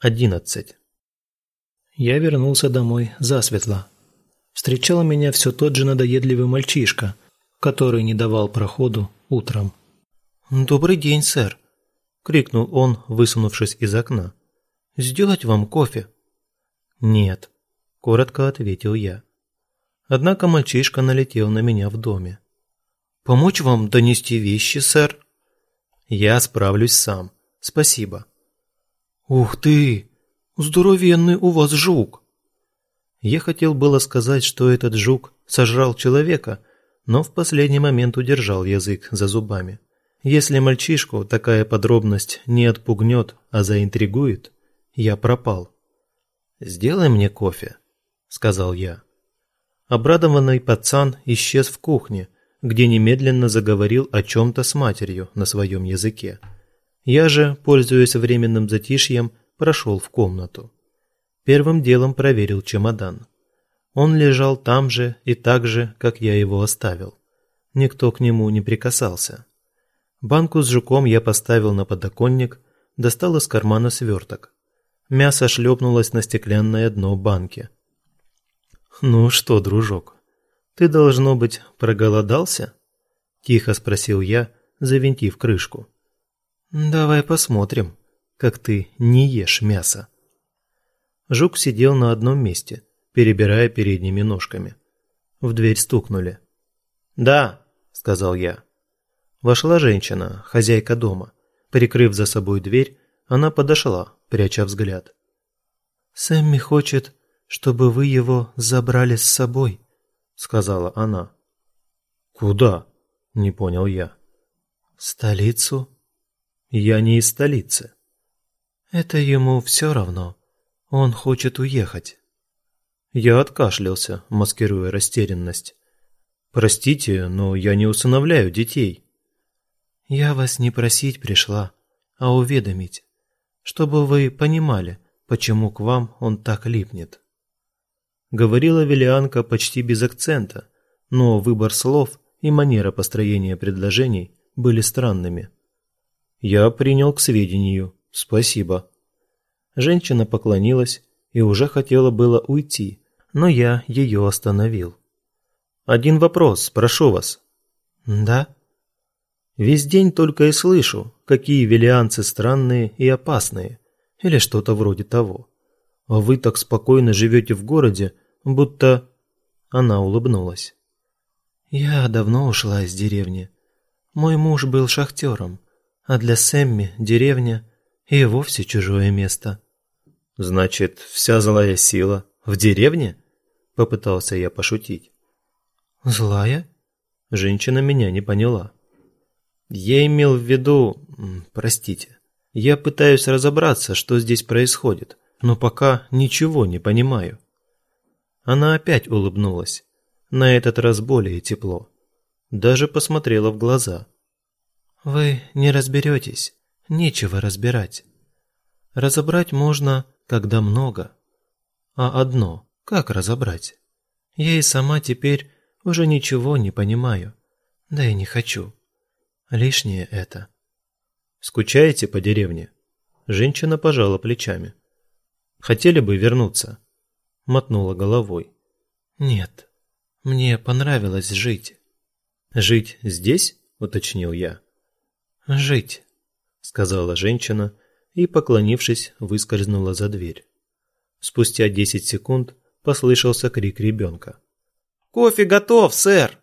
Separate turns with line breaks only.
11. Я вернулся домой засветло. Встречал меня все тот же надоедливый мальчишка, который не давал проходу утром. «Добрый день, сэр!» – крикнул он, высунувшись из окна. «Сделать вам кофе?» «Нет», – коротко ответил я. Однако мальчишка налетел на меня в доме. «Помочь вам донести вещи, сэр?» «Я справлюсь сам. Спасибо». «Ух ты! Здоровенный у вас жук!» Я хотел было сказать, что этот жук сожрал человека, но в последний момент удержал язык за зубами. Если мальчишку такая подробность не отпугнет, а заинтригует, я пропал. «Сделай мне кофе», — сказал я. Обрадованный пацан исчез в кухне, где немедленно заговорил о чем-то с матерью на своем языке. Я же, пользуясь временным затишьем, прошел в комнату. Первым делом проверил чемодан. Он лежал там же и так же, как я его оставил. Никто к нему не прикасался. Банку с жуком я поставил на подоконник, достал из кармана сверток. Мясо шлепнулось на стеклянное дно банки. «Ну что, дружок, ты, должно быть, проголодался?» Тихо спросил я, завинтив крышку. Давай посмотрим, как ты не ешь мясо. Жук сидел на одном месте, перебирая передними ножками. В дверь стукнули. "Да", сказал я. Вошла женщина, хозяйка дома. Прикрыв за собой дверь, она подошла, пряча взгляд. Сэмми хочет, чтобы вы его забрали с собой, сказала она. Куда? не понял я. В столицу, я не из столицы. Это ему все равно. Он хочет уехать. Я откашлялся, маскируя растерянность. Простите, но я не усыновляю детей. Я вас не просить пришла, а уведомить, чтобы вы понимали, почему к вам он так липнет. Говорила Велианка почти без акцента, но выбор слов и манера построения предложений были странными. Я принял к сведению. Спасибо. Женщина поклонилась и уже хотела было уйти, но я ее остановил. Один вопрос, прошу вас. Да. Весь день только и слышу, какие велианцы странные и опасные, или что-то вроде того. А вы так спокойно живете в городе, будто Она улыбнулась. Я давно ушла из деревни. Мой муж был шахтером а для Сэмми деревня и вовсе чужое место. Значит, вся злая сила в деревне? Попытался я пошутить. Злая? Женщина меня не поняла. Я имел в виду, простите, я пытаюсь разобраться, что здесь происходит, но пока ничего не понимаю. Она опять улыбнулась, на этот раз более тепло. Даже посмотрела в глаза. Вы не разберетесь, нечего разбирать. Разобрать можно, когда много. А одно, как разобрать? Я и сама теперь уже ничего не понимаю, да и не хочу. Лишнее это. Скучаете по деревне? Женщина пожала плечами. Хотели бы вернуться? Мотнула головой. Нет, мне понравилось жить. Жить здесь? Уточнил я. «Жить», — сказала женщина и, поклонившись, выскользнула за дверь. Спустя десять секунд послышался крик ребенка. «Кофе готов, сэр!»